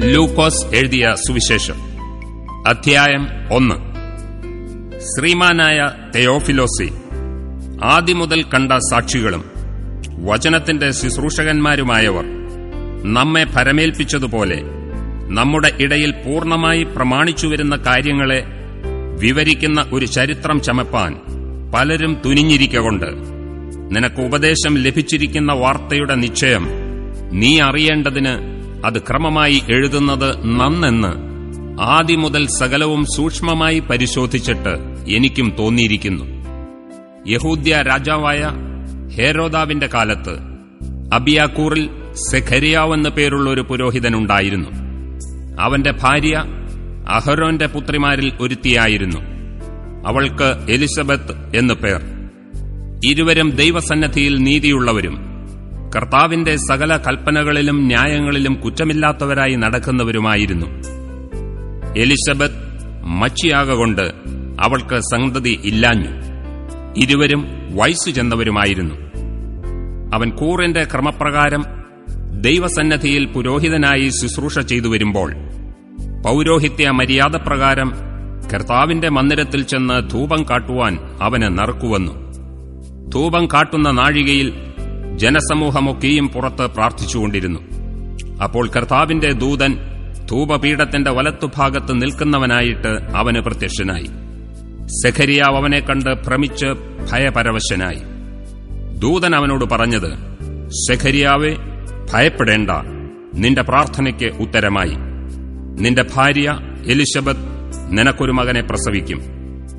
ലൂക്കോസ് എഴുതിയ സുവിശേഷം. അധ്യായം ഒന്ന്. ശ്രീമാനായ തെയോഫിലോസി ആദ്യം മുതൽ കണ്ട സാക്ഷികളും വചനത്തിന്റെ ശുശ്രൂഷകന്മാരുമായവർ നമ്മെ ഭരമേൽപ്പിച്ചതുപോലെ നമ്മുടെ ഇടയിൽ പൂർണമായി പ്രമാണിച്ചുവരുന്ന കാര്യങ്ങളെ വിവരിക്കുന്ന ഒരു ചരിത്രം ചമപ്പാൻ പലരും തുനിഞ്ഞിരിക്കൊണ്ട് നിനക്ക് ഉപദേശം ലഭിച്ചിരിക്കുന്ന വാർത്തയുടെ നിശ്ചയം നീ അറിയേണ്ടതിന് അത് ക്രമമായി എഴുതുന്നത് നന്നെന്ന് ആദ്യം മുതൽ സകലവും സൂക്ഷ്മമായി പരിശോധിച്ചിട്ട് എനിക്കും തോന്നിയിരിക്കുന്നു. യഹൂദ്യ രാജാവായ ഹേരോദാവിന്റെ കാലത്ത് അബിയാക്കൂറിൽ സെഖരിയാവെന്ന് പേരുള്ള ഒരു പുരോഹിതനുണ്ടായിരുന്നു. അവന്റെ ഭാര്യ അഹരോന്റെ പുത്രിമാരിൽ ഒരുത്തിയായിരുന്നു. അവൾക്ക് എലിസബത്ത് എന്നു പേർ. ഇരുവരും ദൈവസന്നദ്ധിയിൽ നീതിയുള്ളവരും. കർത്താവിന്റെ സകല കൽപ്പനകളിലും ന്യായങ്ങളിലും കുറ്റമില്ലാത്തവരായി നടക്കുന്നവരുമായിരുന്നു. എലിസബത്ത് മച്ചിയാകൊണ്ട് അവൾക്ക് സന്തതി ഇല്ലാഞ്ഞു. ഇരുവരും വയസ്സു ചെന്നവരുമായിരുന്നു. അവൻ കൂറിന്റെ ക്രമപ്രകാരം ദൈവസന്നദ്ധിയിൽ പുരോഹിതനായി ശുശ്രൂഷ ചെയ്തു വരുമ്പോൾ പൌരോഹിത്യ മര്യാദപ്രകാരം കർത്താവിന്റെ മന്ദിരത്തിൽ ചെന്ന് ധൂപം കാട്ടുവാൻ അവന് നറുക്കുവന്നു. ധൂപം കാട്ടുന്ന നാഴികയിൽ ജനസമൂഹമൊക്കെയും പുറത്ത് പ്രാർത്ഥിച്ചുകൊണ്ടിരുന്നു. അപ്പോൾ കർത്താവിന്റെ ദൂതൻ ധൂപപീഠത്തിന്റെ വലത്തുഭാഗത്ത് നിൽക്കുന്നവനായിട്ട് അവന് പ്രത്യക്ഷനായി. സെഖരിയാവ് അവനെ കണ്ട് ഭ്രമിച്ച് ഭയപരവശനായി. ദൂതൻ അവനോട് പറഞ്ഞത് സെഖരിയാവെ ഭയപ്പെടേണ്ട. നിന്റെ പ്രാർത്ഥനയ്ക്ക് ഉത്തരമായി. നിന്റെ ഭാര്യ എലിസബത്ത് നിനക്കൊരു മകനെ പ്രസവിക്കും.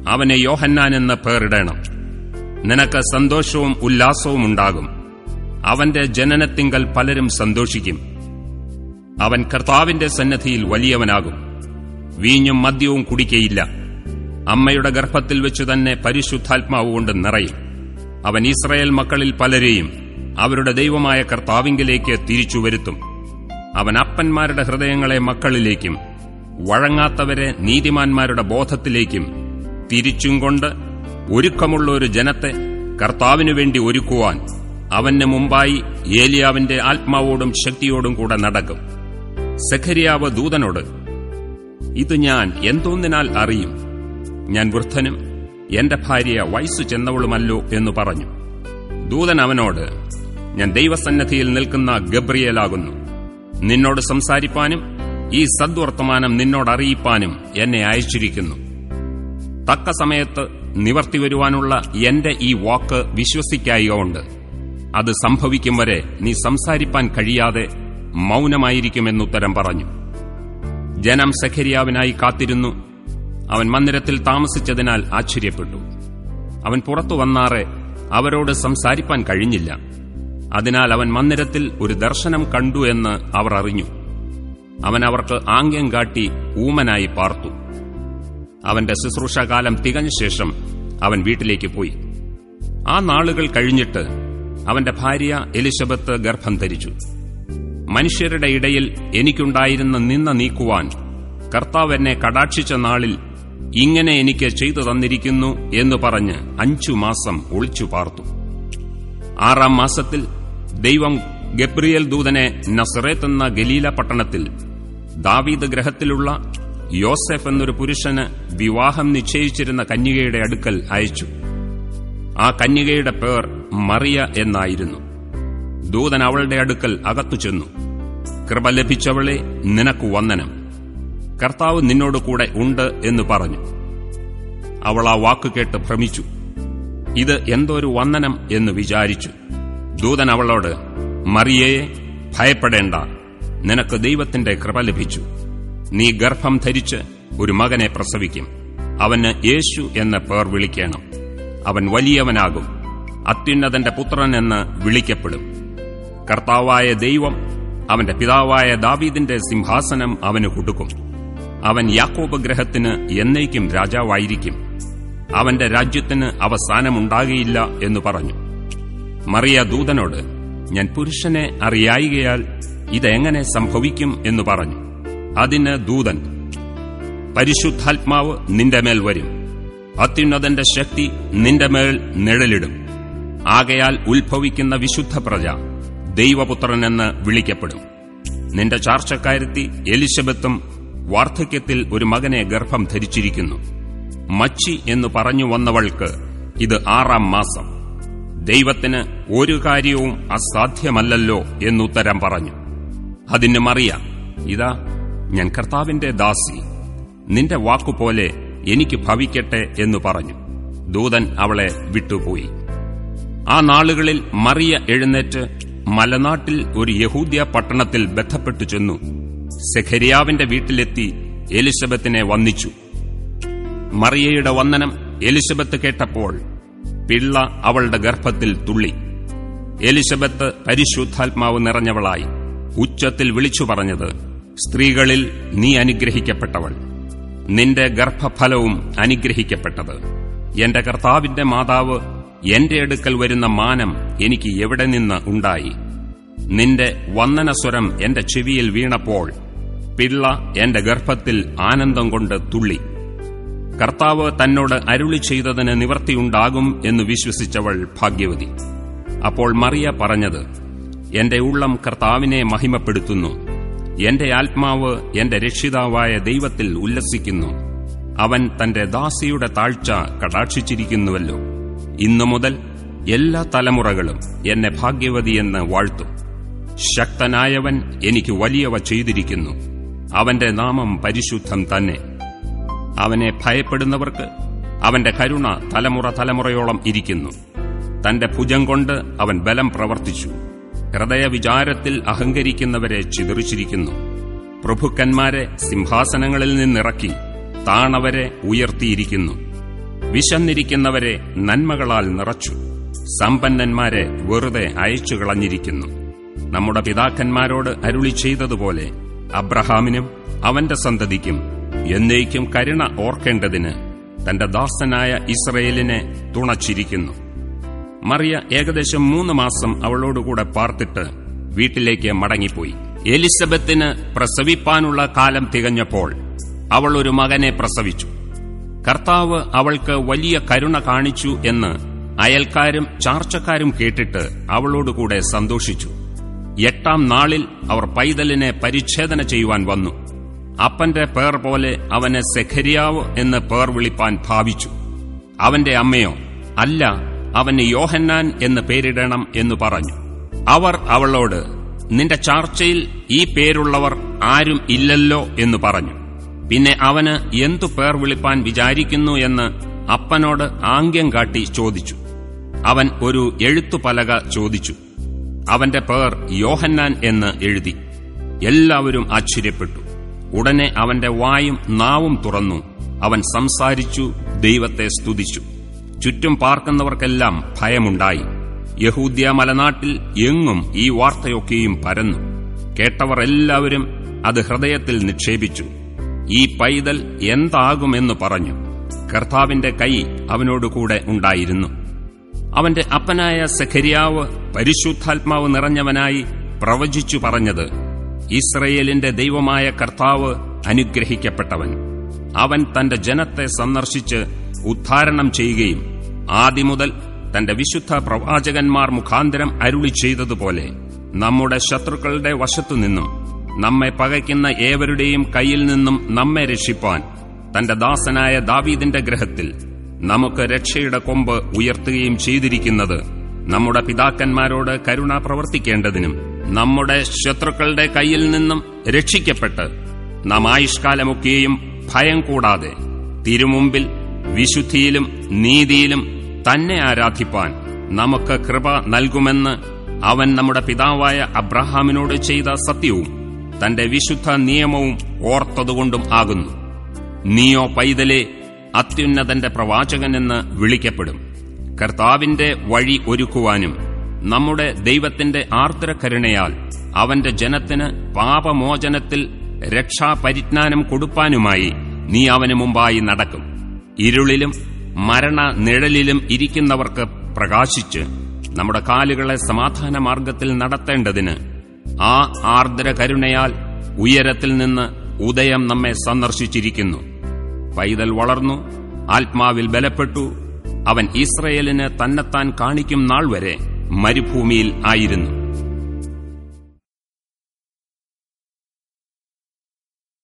അവനെ യോഹന്നാൻ എന്ന് പേരിടണം. നിനക്ക് സന്തോഷവും ഉല്ലാസവും ഉണ്ടാകും. അവന്റെ ജനനത്തിങ്കൽ പലരും സന്തോഷിക്കും. അവൻ കർത്താവിന്റെ സന്നദ്ധിയിൽ വലിയവനാകും. വീഞ്ഞും മദ്യവും കുടിക്കയില്ല. അമ്മയുടെ ഗർഭത്തിൽ വെച്ചു തന്നെ പരിശുദ്ധാത്മാവ് കൊണ്ട് നിറയും. അവൻ ഇസ്രയേൽ മക്കളിൽ പലരെയും അവരുടെ ദൈവമായ കർത്താവിങ്കിലേക്ക് തിരിച്ചുവരുത്തും അവൻ അപ്പന്മാരുടെ ഹൃദയങ്ങളെ മക്കളിലേക്കും വഴങ്ങാത്തവരെ നീതിമാന്മാരുടെ ബോധത്തിലേക്കും തിരിച്ചും കൊണ്ട് ഒരുക്കമുള്ള ഒരു ജനത്തെ കർത്താവിനുവേണ്ടി ഒരുക്കുവാൻ അവന് മുമ്പായി ഏലിയാവിന്റെ ആത്മാവോടും ശക്തിയോടും കൂടെ നടക്കും. സഖരിയാവ് ദൂതനോട് ഇത് ഞാൻ എന്തോന്നിനാൽ അറിയും? ഞാൻ വൃദ്ധനും എന്റെ ഭാര്യ വയസ്സു ചെന്നവളുമല്ലോ എന്നു പറഞ്ഞു. ദൂതൻ അവനോട് ഞാൻ ദൈവസന്നദ്ധിയിൽ നിൽക്കുന്ന ഗബ്രിയലാകുന്നു. നിന്നോട് സംസാരിപ്പാനും ഈ സദ്വർത്തമാനം നിന്നോട് അറിയിപ്പാനും എന്നെ അയച്ചിരിക്കുന്നു. തക്ക സമയത്ത് നിവർത്തി വരുവാനുള്ള എന്റെ ഈ വാക്ക് വിശ്വസിക്കായികൊണ്ട് അത് സംഭവിക്കും വരെ നീ സംസാരിപ്പാൻ കഴിയാതെ മൗനമായിരിക്കുമെന്നുത്തരം പറഞ്ഞു. ജനം സഖരിയാവിനായി കാത്തിരുന്നു. അവൻ മന്ദിരത്തിൽ താമസിച്ചതിനാൽ ആശ്ചര്യപ്പെട്ടു. അവൻ പുറത്തു വന്നാറെ അവരോട് സംസാരിപ്പാൻ കഴിഞ്ഞില്ല. അതിനാൽ അവൻ മന്ദിരത്തിൽ ഒരു ദർശനം കണ്ടു എന്ന് അവർ അറിഞ്ഞു. അവൻ അവർക്ക് ആംഗ്യം കാട്ടി ഊമനായി പാർത്തു. അവന്റെ ശുശ്രൂഷകാലം തികഞ്ഞ ശേഷം അവൻ വീട്ടിലേക്ക് പോയി. ആ നാളുകൾ കഴിഞ്ഞിട്ട് അവന്റെ ഭാര്യ എലിസബത്ത് ഗർഭം ധരിച്ചു. മനുഷ്യരുടെ ഇടയിൽ എനിക്കുണ്ടായിരുന്ന നിന്ന നീക്കുവാൻ കർത്താവ് എന്നെ കടാക്ഷിച്ച നാളിൽ ഇങ്ങനെ എനിക്ക് ചെയ്തു തന്നിരിക്കുന്നു എന്ന് പറഞ്ഞ് അഞ്ചു മാസം ഒളിച്ചു പാർത്തു. ആറാം മാസത്തിൽ ദൈവം ഗബ്രിയൽ ദൂതനെ നസറേത്ത് എന്ന ഗലീല പട്ടണത്തിൽ ദാവീദ് ഗ്രഹത്തിലുള്ള യോസെഫ് എന്നൊരു പുരുഷന് വിവാഹം നിശ്ചയിച്ചിരുന്ന കന്യകയുടെ അടുക്കൽ അയച്ചു. ആ കന്യകയുടെ പേർ മറിയ എന്നായിരുന്നു. ദൂതൻ അവളുടെ അടുക്കൽ അകത്തു ചെന്നു. കൃപ ലഭിച്ചവളെ നിനക്ക് വന്ദനം. കർത്താവ് നിന്നോട് കൂടെ ഉണ്ട് എന്ന് പറഞ്ഞു. അവൾ ആ വാക്ക് കേട്ട് ഭ്രമിച്ചു. ഇത് എന്തൊരു വന്ദനം എന്ന് വിചാരിച്ചു. ദൂതൻ അവളോട് മറിയയെ ഭയപ്പെടേണ്ട. നിനക്ക് ദൈവത്തിന്റെ കൃപ ലഭിച്ചു. നീ ഗർഭം ധരിച്ച് ഒരു മകനെ പ്രസവിക്കും. അവന് യേശു എന്ന പേർ വിളിക്കണം. അവൻ വലിയവനാകും. അത്യുന്നതന്റെ പുത്രൻ എന്ന് വിളിക്കപ്പെടും. കർത്താവായ ദൈവം അവന്റെ പിതാവായ ദാവീദിന്റെ സിംഹാസനം അവന് കൊടുക്കും. അവൻ യാക്കോബ് ഗ്രഹത്തിന് എന്നേക്കും രാജാവായിരിക്കും. അവന്റെ രാജ്യത്തിന് അവസാനമുണ്ടാകയില്ല എന്ന് പറഞ്ഞു. മറിയ ദൂതനോട് ഞാൻ പുരുഷനെ അറിയായികയാൽ ഇതെങ്ങനെ സംഭവിക്കും? എന്ന് പറഞ്ഞു. അതിന് ദൂതൻ പരിശുദ്ധാത്മാവ് നിന്റെ മേൽ വരും. അത്യുന്നതന്റെ ശക്തി നിന്റെ മേൽ നിഴലിടും. ആകയാൽ ഉത്ഭവിക്കുന്ന വിശുദ്ധ പ്രജ ദൈവപുത്രനെന്ന് വിളിക്കപ്പെടും. നിന്റെ ചാർച്ചക്കാരത്തി എലിസബത്തും വാർദ്ധക്യത്തിൽ ഒരു മകനെ ഗർഭം ധരിച്ചിരിക്കുന്നു. മച്ചി എന്ന് പറഞ്ഞു വന്നവൾക്ക് ഇത് ആറാം മാസം. ദൈവത്തിന് ഒരു കാര്യവും അസാധ്യമല്ലല്ലോ എന്നുത്തരം പറഞ്ഞു. അതിന് മറിയ ഇതാ ഞാൻ കർത്താവിന്റെ ദാസി. നിന്റെ വാക്കുപോലെ എനിക്ക് ഭവിക്കട്ടെ എന്നു പറഞ്ഞു. ദൂതൻ അവളെ വിട്ടുപോയി. ആ നാളുകളിൽ മറിയ എഴുന്നേറ്റ് മലനാട്ടിൽ ഒരു യഹൂദ്യ പട്ടണത്തിൽ ബന്ധപ്പെട്ടു ചെന്നു. സെഖരിയാവിന്റെ വീട്ടിലെത്തി എലിസബത്തിനെ വന്നിച്ചു മറിയയുടെ വന്ദനം എലിസബത്ത് കേട്ടപ്പോൾ പിള്ള അവളുടെ ഗർഭത്തിൽ തുള്ളി. എലിസബത്ത് പരിശുദ്ധാത്മാവ് നിറഞ്ഞവളായി. ഉച്ചത്തിൽ വിളിച്ചു പറഞ്ഞത് സ്ത്രീകളിൽ നീ അനുഗ്രഹിക്കപ്പെട്ടവൾ. നിന്റെ ഗർഭഫലവും അനുഗ്രഹിക്കപ്പെട്ടത്. എന്റെ കർത്താവിന്റെ മാതാവ് എന്റെ അടുക്കൽ വരുന്ന മാനം എനിക്ക് എവിടെ നിന്ന് ഉണ്ടായി? നിന്റെ വന്ദനസ്വരം എന്റെ ചെവിയിൽ വീണപ്പോൾ പിള്ള എന്റെ ഗർഭത്തിൽ ആനന്ദം കൊണ്ട് തുള്ളി. കർത്താവ് തന്നോട് അരുളി ചെയ്തതിന് നിവർത്തിയുണ്ടാകും എന്ന് വിശ്വസിച്ചവൾ ഭാഗ്യവതി. അപ്പോൾ മറിയ പറഞ്ഞത് എന്റെ ഉള്ളം കർത്താവിനെ മഹിമപ്പെടുത്തുന്നു. എന്റെ ആത്മാവ് എന്റെ രക്ഷിതാവായ ദൈവത്തിൽ ഉല്ലസിക്കുന്നു. അവൻ തന്റെ ദാസിയുടെ താഴ്ച കടാക്ഷിച്ചിരിക്കുന്നുവല്ലോ. ഇന്നു മുതൽ എല്ലാ തലമുറകളും എന്നെ ഭാഗ്യവതിയെന്ന് വാഴ്ത്തും. ശക്തനായവൻ എനിക്ക് വലിയവ ചെയ്തിരിക്കുന്നു. അവന്റെ നാമം പരിശുദ്ധം തന്നെ. അവനെ ഭയപ്പെടുന്നവർക്ക് അവന്റെ കരുണ തലമുറ തലമുറയോളം ഇരിക്കുന്നു. തന്റെ ഭുജം കൊണ്ട് അവൻ ബലം പ്രവർത്തിച്ചു. ഹൃദയവിചാരത്തിൽ അഹങ്കരിക്കുന്നവരെ ചിതറിച്ചിരിക്കുന്നു. പ്രഭുക്കന്മാരെ സിംഹാസനങ്ങളിൽ നിന്നിറക്കി താണവരെ ഉയർത്തിയിരിക്കുന്നു. വിശന്നിരിക്കുന്നവരെ നന്മകളാൽ നിറച്ചു. സമ്പന്നന്മാരെ വെറുതെ അയച്ചു കളഞ്ഞിരിക്കുന്നു. നമ്മുടെ പിതാക്കന്മാരോട് അരുളി ചെയ്തതുപോലെ അബ്രഹാമിനും അവന്റെ സന്തതിക്കും എന്നേക്കും കരുണ ഓർക്കേണ്ടതിന് തന്റെ ദാസനായ ഇസ്രയേലിനെ തുണച്ചിരിക്കുന്നു. മറിയ ഏകദേശം മൂന്ന് മാസം അവളോടുകൂടെ പാർത്തിട്ട് വീട്ടിലേക്ക് മടങ്ങിപ്പോയി. എലിസബത്തിന് പ്രസവിപ്പാനുള്ള കാലം തികഞ്ഞപ്പോൾ അവൾ ഒരു മകനെ പ്രസവിച്ചു. കർത്താവ് അവൾക്ക് വലിയ കരുണ കാണിച്ചു എന്ന് അയൽക്കാരും ചാർച്ചക്കാരും കേട്ടിട്ട് അവളോടുകൂടെ സന്തോഷിച്ചു. എട്ടാം നാളിൽ അവർ പൈതലിനെ പരിച്ഛേദന ചെയ്യുവാൻ വന്നു. അപ്പന്റെ പേർ പോലെ അവനെ സെഖരിയാവ് എന്ന് പേർ വിളിപ്പാൻ ഭാവിച്ചു. അവന്റെ അമ്മയോ അല്ല അവന് യോഹന്നാൻ എന്ന് പേരിടണം എന്ന് പറഞ്ഞു. അവർ അവളോട് നിന്റെ ചാർച്ചയിൽ ഈ പേരുള്ളവർ ആരും ഇല്ലല്ലോ എന്ന് പറഞ്ഞു. പിന്നെ അവന് എന്തു പേർ വിളിപ്പാൻ വിചാരിക്കുന്നു എന്ന് അപ്പനോട് ആംഗ്യം കാട്ടി ചോദിച്ചു. അവൻ ഒരു എഴുത്തുപലക ചോദിച്ചു. അവന്റെ പേർ യോഹന്നാൻ എന്ന് എഴുതി. എല്ലാവരും ആശ്ചര്യപ്പെട്ടു. ഉടനെ അവന്റെ വായും നാവും തുറന്നു. അവൻ സംസാരിച്ചു ദൈവത്തെ സ്തുതിച്ചു. ചുറ്റും പാർക്കുന്നവർക്കെല്ലാം ഭയമുണ്ടായി. യഹൂദ്യ മലനാട്ടിൽ എങ്ങും ഈ വാർത്തയൊക്കെയും പരന്നു. കേട്ടവർ എല്ലാവരും അത് ഹൃദയത്തിൽ നിക്ഷേപിച്ചു. ഈ പൈതൽ എന്താകുമെന്ന് പറഞ്ഞു. കർത്താവിന്റെ കൈ അവനോടുകൂടെ ഉണ്ടായിരുന്നു. അവന്റെ അപ്പനായ സഖരിയാവ് പരിശുദ്ധാത്മാവ് നിറഞ്ഞവനായി പ്രവചിച്ചു പറഞ്ഞത് ഇസ്രയേലിന്റെ ദൈവമായ കർത്താവ് അനുഗ്രഹിക്കപ്പെട്ടവൻ. അവൻ തന്റെ ജനത്തെ സന്ദർശിച്ച് ഉദ്ധാരണം ചെയ്യുകയും ആദ്യമുതൽ തന്റെ വിശുദ്ധ പ്രവാചകന്മാർ മുഖാന്തരം അരുളി ചെയ്തതുപോലെ നമ്മുടെ ശത്രുക്കളുടെ വശത്തുനിന്നും നമ്മെ പകയ്ക്കുന്ന ഏവരുടെയും കയ്യിൽ നിന്നും നമ്മെ രക്ഷിപ്പാൻ തന്റെ ദാസനായ ദാവീദിന്റെ ഗ്രഹത്തിൽ നമുക്ക് രക്ഷയുടെ കൊമ്പ് ഉയർത്തുകയും ചെയ്തിരിക്കുന്നത് നമ്മുടെ പിതാക്കന്മാരോട് കരുണ പ്രവർത്തിക്കേണ്ടതിനും നമ്മുടെ ശത്രുക്കളുടെ കയ്യിൽ നിന്നും രക്ഷിക്കപ്പെട്ട് നാം ആയുഷ്കാലമൊക്കെയും ഭയം കൂടാതെ തിരുമുമ്പിൽ വിശുദ്ധിയിലും നീതിയിലും തന്നെ ആരാധിപ്പാൻ നമുക്ക് കൃപ നൽകുമെന്ന് അവൻ നമ്മുടെ പിതാവായ അബ്രഹാമിനോട് ചെയ്ത സത്യവും തന്റെ വിശുദ്ധ നിയമവും ഓർത്തതുകൊണ്ടും ആകുന്നു. നീയോ പൈതലെ അത്യുന്നതന്റെ പ്രവാചകനെന്ന് വിളിക്കപ്പെടും. കർത്താവിന്റെ വഴി ഒരുക്കുവാനും നമ്മുടെ ദൈവത്തിന്റെ ആർദ്രകരുണയാൽ അവന്റെ ജനത്തിന് പാപമോചനത്തിൽ രക്ഷാപരിജ്ഞാനം കൊടുപ്പാനുമായി നീ അവന് മുമ്പായി നടക്കും. ഇരുളിലും മരണ നിഴലിലും ഇരിക്കുന്നവർക്ക് പ്രകാശിച്ച് നമ്മുടെ കാലുകളെ സമാധാന മാർഗത്തിൽ നടത്തേണ്ടതിന് ആ ആർദ്ര കരുണയാൽ ഉയരത്തിൽ നിന്ന് ഉദയം നമ്മെ സന്ദർശിച്ചിരിക്കുന്നു. പൈതൽ വളർന്നു ആത്മാവിൽ ബലപ്പെട്ടു അവൻ ഇസ്രയേലിന് തന്നെത്താൻ കാണിക്കും നാൾ വരെ മരുഭൂമിയിൽ ആയിരുന്നു.